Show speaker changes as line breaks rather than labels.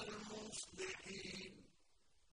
animals